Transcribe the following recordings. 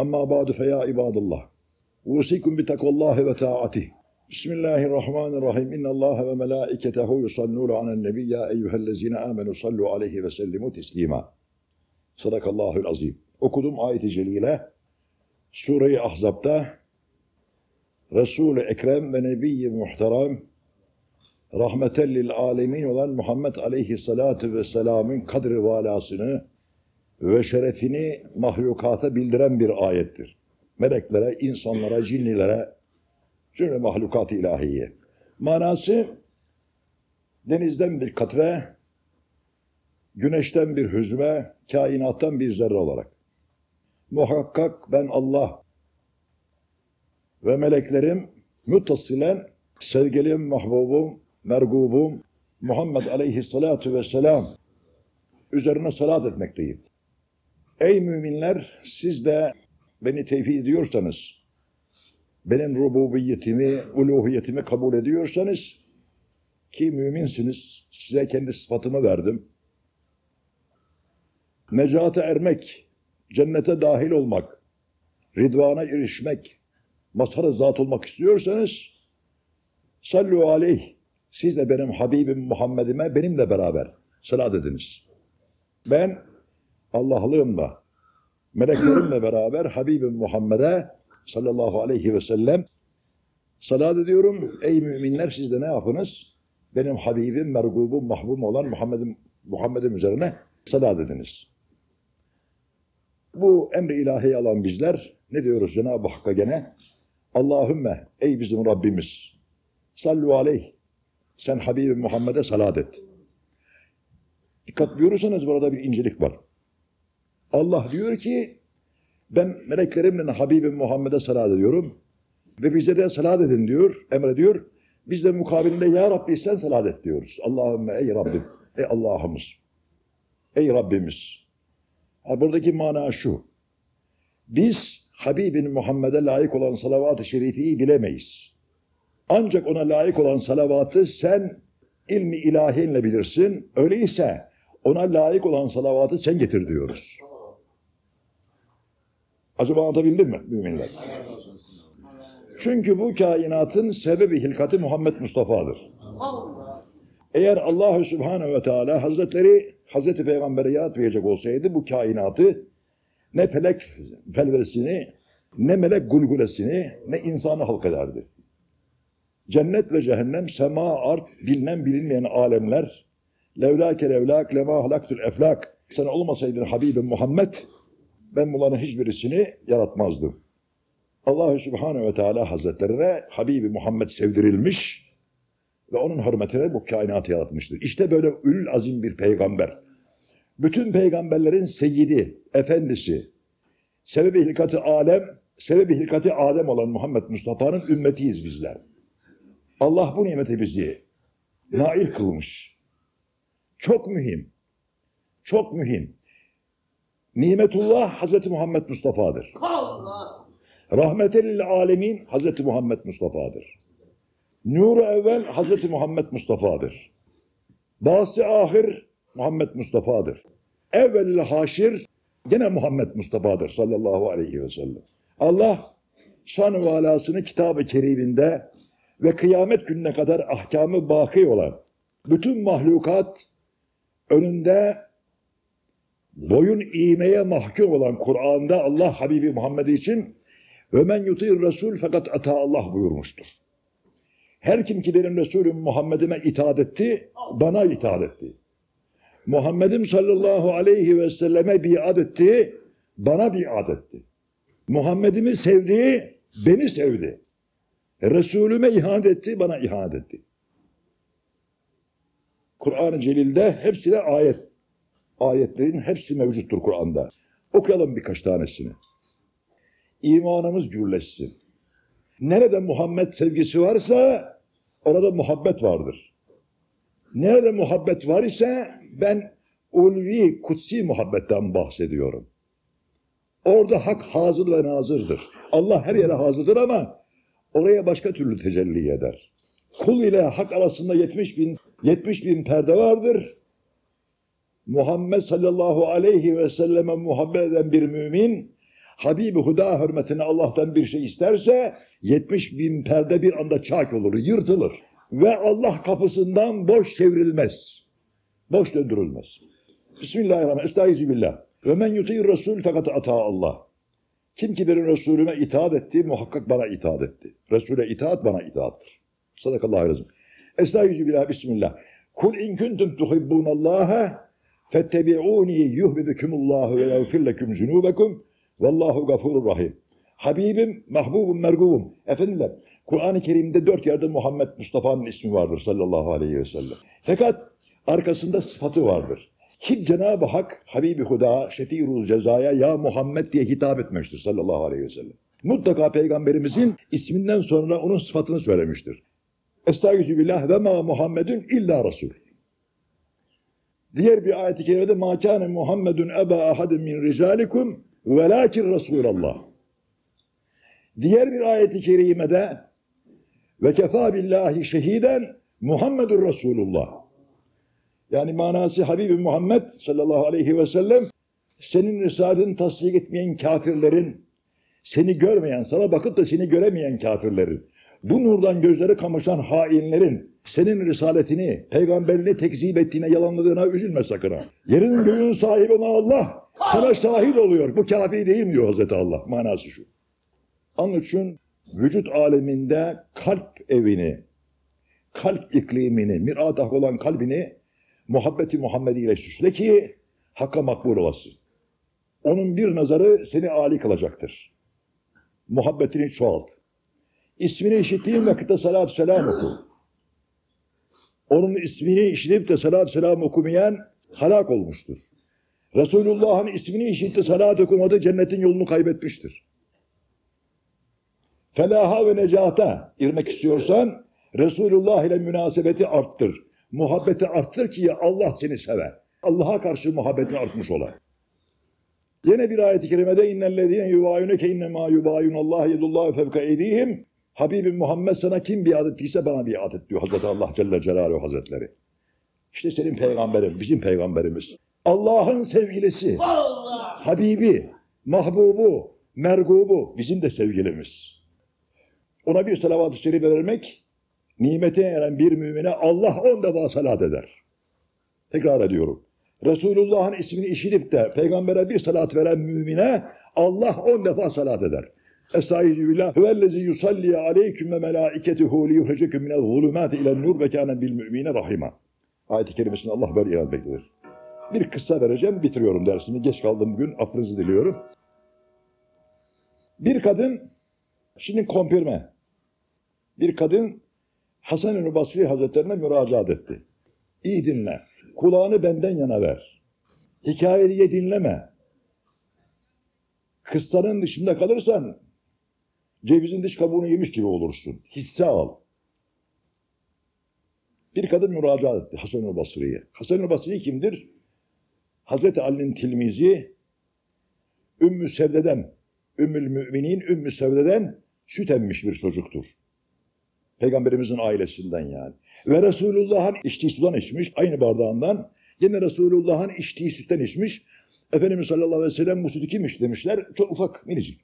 Amma ba'du fe ya ibadallah. Usikum bi takvallahi ve taatih. Bismillahirrahmanirrahim. İnna Allah ve melaiketehu yusalluna alen nebi ya eyyühellezine amenu sallu aleyhi ve sellimu teslima. Sadakallahul azim. Okudum ayet-i celile. Sure-i Ahzab'da Resul-i Ekrem ve Nebi-i Muhterem rahmeten lil alemin olan Muhammed Aleyhisselatü Vesselam'ın kadri valasını ve şerefini mahlukata bildiren bir ayettir. Meleklere, insanlara, cinnilere, cümle mahlukat-ı ilahiye. Manası denizden bir katre, güneşten bir hüzme, kainattan bir zerre olarak. Muhakkak ben Allah ve meleklerim muttasilen sevgilim, mahbubum, mergubum Muhammed aleyhissalatu vesselam üzerine salat etmekteyim. Ey müminler siz de beni tevhid ediyorsanız, benim rububiyetimi, uluhiyetimi kabul ediyorsanız ki müminsiniz, size kendi sıfatımı verdim. Necate ermek, cennete dahil olmak, ridvana erişmek, mazhar zat olmak istiyorsanız sallu aleyh siz de benim Habibim Muhammed'ime benimle beraber salat ediniz. Ben Allah'lığımla, meleklerimle beraber Habibim Muhammed'e sallallahu aleyhi ve sellem salat ediyorum. Ey müminler siz de ne yapınız? Benim Habibim, mergubum, mahbubum olan Muhammed'im Muhammed'im üzerine salat ediniz. Bu emri ilahi alan bizler ne diyoruz Cenab-ı Hakk'a gene? Allahümme ey bizim Rabbimiz sallu aleyh sen Habibim Muhammed'e salat et. Dikkat buyurursanız burada bir incelik var. Allah diyor ki ben meleklerimle Habibim Muhammed'e salat ediyorum ve bize de salat edin diyor, emrediyor. Biz de mukabilinde ya Rabbi sen salat et diyoruz. Allahümme ey Rabbim, ey Allah'ımız, ey Rabbimiz. Ha, buradaki mana şu. Biz Habibin Muhammed'e layık olan salavat-ı şerifiyi bilemeyiz. Ancak ona layık olan salavatı sen ilmi ilahinle bilirsin. Öyleyse ona layık olan salavatı sen getir diyoruz. Acaba anlatabildim mi müminler? Çünkü bu kainatın sebebi hilkati Muhammed Mustafa'dır. Eğer Allahü Subhanahu ve Teala Hazretleri Hazreti Peygamber'e yaratmayacak olsaydı bu kainatı ne felek felvesini, ne melek gulgulesini, ne insanı halk ederdi. Cennet ve cehennem, sema, art, bilinen bilinmeyen alemler, levlâke levlâk, lema halaktul eflak. Sen olmasaydın Habibim Muhammed, ben bunların hiçbirisini yaratmazdım. Allahü Subhanahu ve Teala Hazretlerine Habibi Muhammed sevdirilmiş ve onun hürmetine bu kainatı yaratmıştır. İşte böyle ül azim bir peygamber. Bütün peygamberlerin seyyidi, efendisi, sebebi hilkati alem, sebebi hilkati Adem olan Muhammed Mustafa'nın ümmetiyiz bizler. Allah bu nimeti bizi nail kılmış. Çok mühim. Çok mühim. Nimetullah Hazreti Muhammed Mustafa'dır. Allah. Rahmetel alemin Hazreti Muhammed Mustafa'dır. Nuru evvel Hazreti Muhammed Mustafa'dır. Bası ahir Muhammed Mustafa'dır. Evvelil haşir gene Muhammed Mustafa'dır sallallahu aleyhi ve sellem. Allah şan ve alasını kitab-ı keriminde ve kıyamet gününe kadar ahkamı baki olan bütün mahlukat önünde boyun eğmeye mahkum olan Kur'an'da Allah Habibi Muhammed için ve men yutir Resul fakat ata Allah buyurmuştur. Her kim ki benim Resulüm Muhammed'ime itaat etti, bana itaat etti. Muhammed'im sallallahu aleyhi ve selleme biat etti, bana biat etti. Muhammed'imi sevdi, beni sevdi. Resulüme ihanet etti, bana ihanet etti. Kur'an-ı Celil'de hepsine ayet. Ayetlerin hepsi mevcuttur Kur'an'da. Okuyalım birkaç tanesini. İmanımız gürleşsin. Nerede Muhammed sevgisi varsa orada muhabbet vardır. Nerede muhabbet var ise ben ulvi, kutsi muhabbetten bahsediyorum. Orada hak hazır ve nazırdır. Allah her yere hazırdır ama oraya başka türlü tecelli eder. Kul ile hak arasında 70 bin, 70 bin perde vardır. Muhammed sallallahu aleyhi ve selleme muhabbet eden bir mümin Habibi Huda hürmetine Allah'tan bir şey isterse 70 bin perde bir anda çak olur, yırtılır. Ve Allah kapısından boş çevrilmez. Boş döndürülmez. Bismillahirrahmanirrahim. Estaizu. Ve men yutîr Resul fakat ata Allah. Kim ki benim Resulüme itaat etti, muhakkak bana itaat etti. Resul'e itaat bana itaattır. Sadakallahu aleyhi Estaizu billah, bismillah. Kul in kuntum tuhibbunallaha fettebi'uni yuhbibukumullahu ve yagfir lekum zunubekum vallahu gafurur rahim. Habibim, mahbubum, mergubum. Efendiler, Kur'an-ı Kerim'de dört yerde Muhammed Mustafa'nın ismi vardır sallallahu aleyhi ve sellem. Fakat arkasında sıfatı vardır. Hiç Cenab-ı Hak Habibi Huda Şefirul Cezaya ya Muhammed diye hitap etmiştir sallallahu aleyhi ve sellem. Mutlaka peygamberimizin isminden sonra onun sıfatını söylemiştir. Estağfirullah ve ma Muhammedun illa Resul. Diğer bir ayet-i kerimede kâne Muhammedun eba ahadin min ricalikum velakin Resulallah. Diğer bir ayet-i kerimede kefa billahi şehiden Muhammedur Resulullah. Yani manası Habibi Muhammed sallallahu aleyhi ve sellem senin risaletini tasdik etmeyen kafirlerin, seni görmeyen, sana bakıp da seni göremeyen kafirlerin, bu nurdan gözleri kamaşan hainlerin senin risaletini, peygamberini tekzip ettiğine, yalanladığına üzülme sakın ha. Yerin göğün sahibi olan Allah sana şahit oluyor. Bu kafi değil mi diyor Hazreti Allah. Manası şu. Onun için vücut aleminde kalp evini, kalp iklimini, mirat olan kalbini muhabbeti Muhammedi ile süsle ki hakka makbul olasın. Onun bir nazarı seni âli kılacaktır. Muhabbetini çoğalt. İsmini işittiğin vakitte salatü selam oku. Onun ismini işitip de salatü selam okumayan halak olmuştur. Resulullah'ın ismini işitti salat okumadı cennetin yolunu kaybetmiştir. Felaha ve necata girmek istiyorsan Resulullah ile münasebeti arttır. Muhabbeti arttır ki Allah seni sever. Allah'a karşı muhabbetin artmış ola. Yine bir ayet-i kerimede innellezine yubayuneke innema yubayunallah yedullahu fevka eydihim Habibim Muhammed sana kim biat ettiyse bana biat et diyor Hazreti Allah Celle Celaluhu Hazretleri. İşte senin peygamberin, bizim peygamberimiz. Allah'ın sevgilisi, Allah. Habibi, mahbubu, mergubu bizim de sevgilimiz. Ona bir salavat-ı şerife vermek, nimete eren bir mümine Allah on defa salat eder. Tekrar ediyorum. Resulullah'ın ismini işitip de peygambere bir salat veren mümine Allah on defa salat eder. Estaizu billah. Huvellezi yusalli aleyküm ve melâiketuhu liyuhreceküm minel zulümâti ilen nur ve kâne bil mümine rahima. Ayet-i kerimesinde Allah böyle ilan beklenir. Bir kıssa vereceğim, bitiriyorum dersimi. Geç kaldım bugün, affınızı diliyorum. Bir kadın, şimdi kompirme. Bir kadın Hasan-ı Basri Hazretlerine müracaat etti. İyi dinle. Kulağını benden yana ver. Hikaye dinleme. Kıssanın dışında kalırsan cevizin dış kabuğunu yemiş gibi olursun. Hisse al. Bir kadın müracaat etti Hasan-ı Basri'ye. Hasan-ı Basri kimdir? Hazreti Ali'nin tilmizi Ümmü Sevde'den, Ümmül Müminin Ümmü Sevde'den süt emmiş bir çocuktur. Peygamberimizin ailesinden yani. Ve Resulullah'ın içtiği sudan içmiş, aynı bardağından. Yine Resulullah'ın içtiği sütten içmiş. Efendimiz sallallahu aleyhi ve sellem bu sütü kim demişler. Çok ufak, minicik.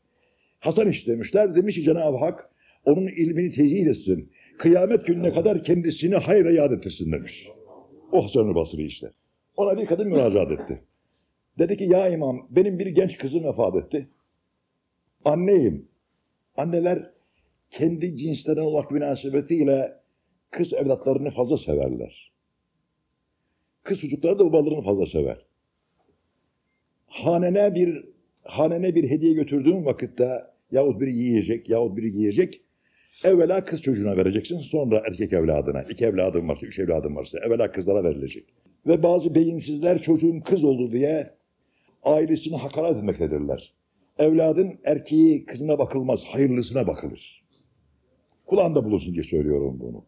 Hasan iç demişler. Demiş ki Cenab-ı Hak onun ilmini tecihid etsin. Kıyamet gününe kadar kendisini hayra yad ettirsin demiş. O Hasan-ı Basri işte. Ona bir kadın müracaat etti. Dedi ki ya imam benim bir genç kızım vefat etti. Anneyim. Anneler kendi cinslerine olan münasebetiyle kız evlatlarını fazla severler. Kız çocukları da babalarını fazla sever. Hanene bir hanene bir hediye götürdüğün vakitte yahut biri yiyecek yahut biri giyecek evvela kız çocuğuna vereceksin sonra erkek evladına. İki evladın varsa, üç evladın varsa evvela kızlara verilecek. Ve bazı beyinsizler çocuğun kız oldu diye ailesini hakaret etmektedirler. Evladın erkeği kızına bakılmaz, hayırlısına bakılır. Kulağında bulunsun diye söylüyorum bunu.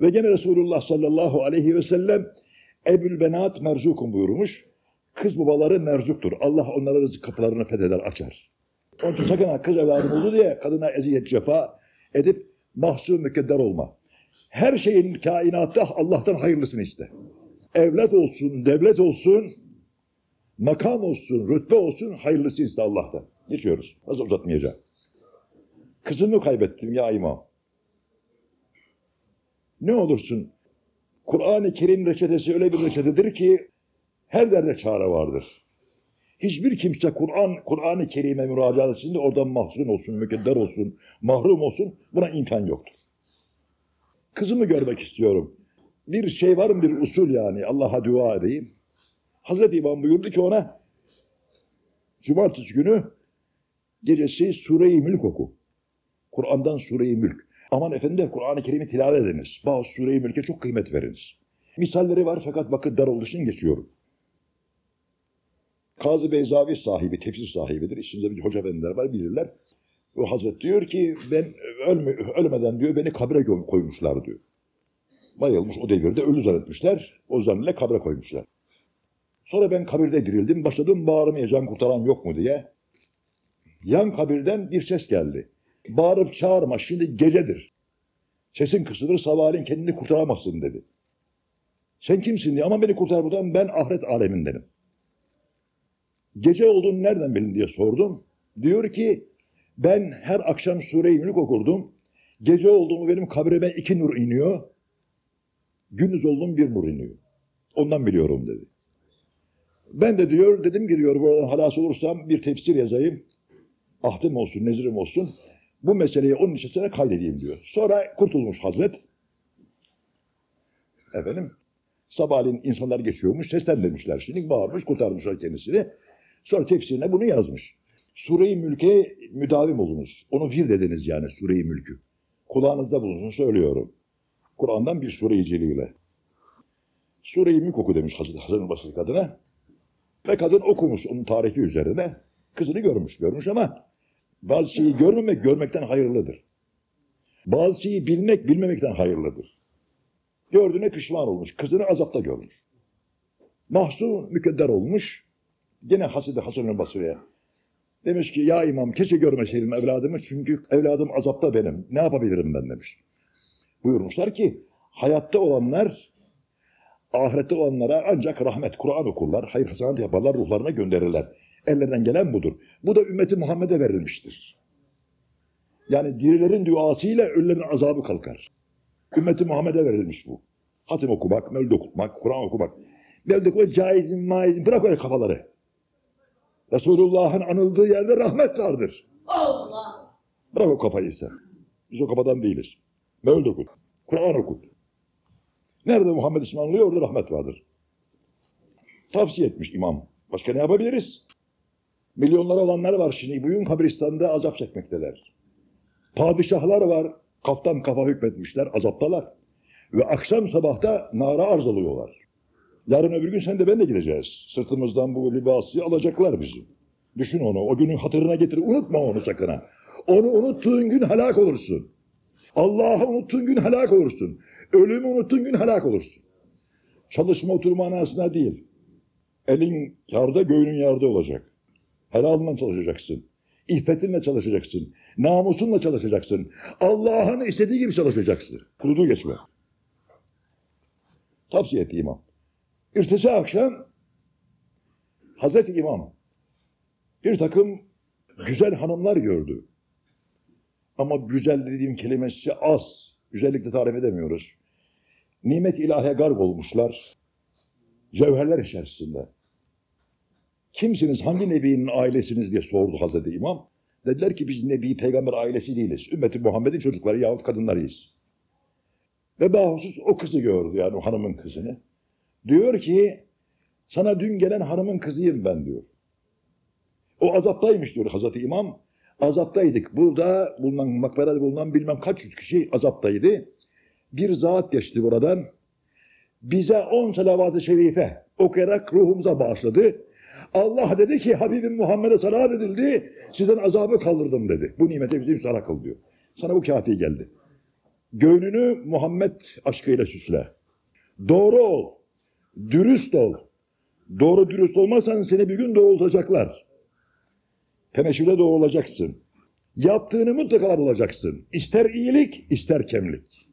Ve gene Resulullah sallallahu aleyhi ve sellem Ebül Benat merzukun buyurmuş. Kız babaları merzuktur. Allah onlara rızık kapılarını fetheder, açar. Onun için sakın ha kız evladım oldu diye kadına eziyet cefa edip mahzun mükedder olma. Her şeyin kainatta Allah'tan hayırlısını iste. Evlat olsun, devlet olsun, makam olsun, rütbe olsun hayırlısı iste Allah'tan. Geçiyoruz. Fazla uzatmayacağım. Kızımı kaybettim ya imam. Ne olursun Kur'an-ı Kerim reçetesi öyle bir reçetedir ki her derde çare vardır. Hiçbir kimse Kur'an Kur'an-ı Kerim'e müracaat etsin de oradan mahzun olsun, mükedder olsun, mahrum olsun buna imkan yoktur. Kızımı görmek istiyorum. Bir şey var mı bir usul yani Allah'a dua edeyim. Hazreti İmam buyurdu ki ona Cumartesi günü gecesi Sure-i Mülk oku. Kur'an'dan Sure-i Mülk. Aman efendim Kur'an-ı Kerim'i tilavet ediniz. Bazı Sure-i Mülk'e çok kıymet veriniz. Misalleri var fakat vakit dar olduğu için geçiyorum. Kazı Beyzavi sahibi, tefsir sahibidir. İçinde bir hoca efendiler var bilirler. O Hazret diyor ki ben ölme, ölmeden diyor beni kabre koymuşlar diyor. Bayılmış o devirde ölü zannetmişler. O zannıyla kabre koymuşlar. Sonra ben kabirde dirildim. Başladım bağırmaya can kurtaran yok mu diye. Yan kabirden bir ses geldi. Bağırıp çağırma şimdi gecedir. Sesin kısılır sabahleyin kendini kurtaramazsın dedi. Sen kimsin diye ama beni kurtar buradan ben ahiret alemindenim. Gece olduğunu nereden bilin diye sordum. Diyor ki ben her akşam Sure-i Mülk okurdum. Gece olduğumu benim kabrime iki nur iniyor. Gündüz olduğum bir nur iniyor. Ondan biliyorum dedi. Ben de diyor dedim ki diyor buradan halas olursam bir tefsir yazayım. Ahdim olsun, nezirim olsun. Bu meseleyi onun içerisine kaydedeyim diyor. Sonra kurtulmuş Hazret. Efendim sabahleyin insanlar geçiyormuş seslendirmişler şimdi bağırmış kurtarmışlar kendisini. Sonra tefsirine bunu yazmış. Sure-i Mülk'e müdavim olunuz. Onu bir dediniz yani Sure-i Mülk'ü. Kulağınızda bulunsun söylüyorum. Kur'an'dan bir sure-i celile. Sure-i Mülk oku demiş Hazreti Hasan Basri kadına. Ve kadın okumuş onun tarifi üzerine. Kızını görmüş, görmüş ama bazı şeyi görmemek, görmekten hayırlıdır. Bazı şeyi bilmek, bilmemekten hayırlıdır. Gördüğüne pişman olmuş, kızını azapta görmüş. Mahzun, mükedder olmuş. Gene Hazreti Hasan Basri'ye. Demiş ki ya imam keşke görmeseydim evladımı çünkü evladım azapta benim. Ne yapabilirim ben demiş. Buyurmuşlar ki hayatta olanlar ahirette olanlara ancak rahmet, Kur'an okurlar, hayır hasenat yaparlar, ruhlarına gönderirler. Ellerinden gelen budur. Bu da ümmeti Muhammed'e verilmiştir. Yani dirilerin duasıyla ölülerin azabı kalkar. Ümmeti Muhammed'e verilmiş bu. Hatim okumak, mevlid okutmak, Kur'an okumak. Mevlid okumak caizim, maizim, bırak öyle kafaları. Resulullah'ın anıldığı yerde rahmet vardır. Allah. Bırak o kafayı sen. Biz o kafadan değiliz. Mevlid okut. Kur'an okut. Nerede Muhammed ismi anılıyor orada rahmet vardır. Tavsiye etmiş imam. Başka ne yapabiliriz? Milyonlar olanlar var şimdi. Bugün kabristan'da azap çekmekteler. Padişahlar var. Kaftan kafa hükmetmişler. Azaptalar. Ve akşam sabahta nara arz alıyorlar. Yarın öbür gün sen de ben de gideceğiz. Sırtımızdan bu libası alacaklar bizi. Düşün onu. O günün hatırına getir. Unutma onu sakın ha. Onu unuttuğun gün helak olursun. Allah'ı unuttuğun gün helak olursun. Ölümü unuttuğun gün helak olursun. Çalışma oturma manasına değil. Elin yarda, göğünün yarda olacak. Helalından çalışacaksın. İffetinle çalışacaksın. Namusunla çalışacaksın. Allah'ın istediği gibi çalışacaksın. Kuruduğu geçme. Tavsiye etti imam. İrtisi akşam Hazreti İmam bir takım güzel hanımlar gördü. Ama güzel dediğim kelimesi az. Güzellikle tarif edemiyoruz. Nimet ilahe garg olmuşlar. Cevherler içerisinde. Kimsiniz, hangi nebinin ailesiniz diye sordu Hazreti İmam. Dediler ki biz nebi peygamber ailesi değiliz. Ümmeti Muhammed'in çocukları yahut kadınlarıyız. Ve bahusus o kızı gördü yani o hanımın kızını. Diyor ki sana dün gelen hanımın kızıyım ben diyor. O azaptaymış diyor Hazreti İmam. Azaptaydık. Burada bulunan makberede bulunan bilmem kaç yüz kişi azaptaydı. Bir zat geçti buradan. Bize on salavat-ı şerife okuyarak ruhumuza bağışladı. Allah dedi ki Habibim Muhammed'e salat edildi. Sizden azabı kaldırdım dedi. Bu nimete bizi müsaade kıl diyor. Sana bu kafi geldi. Gönlünü Muhammed aşkıyla süsle. Doğru ol. Dürüst ol. Doğru dürüst olmazsan seni bir gün doğultacaklar. Temeşirle doğrulacaksın. Yaptığını mutlaka bulacaksın. İster iyilik, ister kemlik.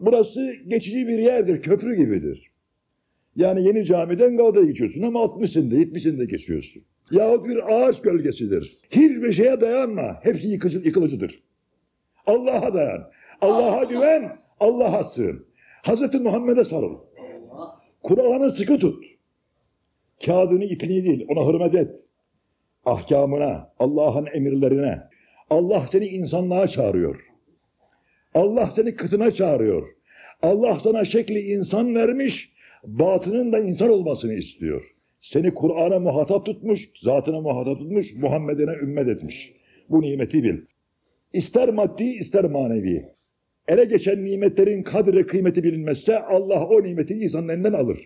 Burası geçici bir yerdir, köprü gibidir. Yani yeni camiden Galata'ya geçiyorsun ama 60'ında, 70'inde geçiyorsun. yahut bir ağaç gölgesidir. Hiçbir şeye dayanma. Hepsi yıkıcı, yıkılıcıdır. Allah'a dayan. Allah'a güven, Allah'a sığın. Hazreti Muhammed'e sarıl. Kur'an'ı sıkı tut. Kağıdını ipini değil, ona hürmet et. Ahkamına, Allah'ın emirlerine. Allah seni insanlığa çağırıyor. Allah seni kıtına çağırıyor. Allah sana şekli insan vermiş, batının da insan olmasını istiyor. Seni Kur'an'a muhatap tutmuş, zatına muhatap tutmuş, Muhammed'ine ümmet etmiş. Bu nimeti bil. İster maddi ister manevi. Ele geçen nimetlerin kadri kıymeti bilinmezse Allah o nimeti insanın elinden alır.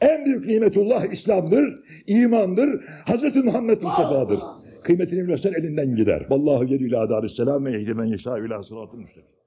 En büyük nimetullah İslam'dır, imandır, Hazreti Muhammed Mustafa'dır. Kıymetini bilmezsen elinden gider. Vallahu yedü ila darisselam ve ihdi men yeşâ ila sıratı müstakim.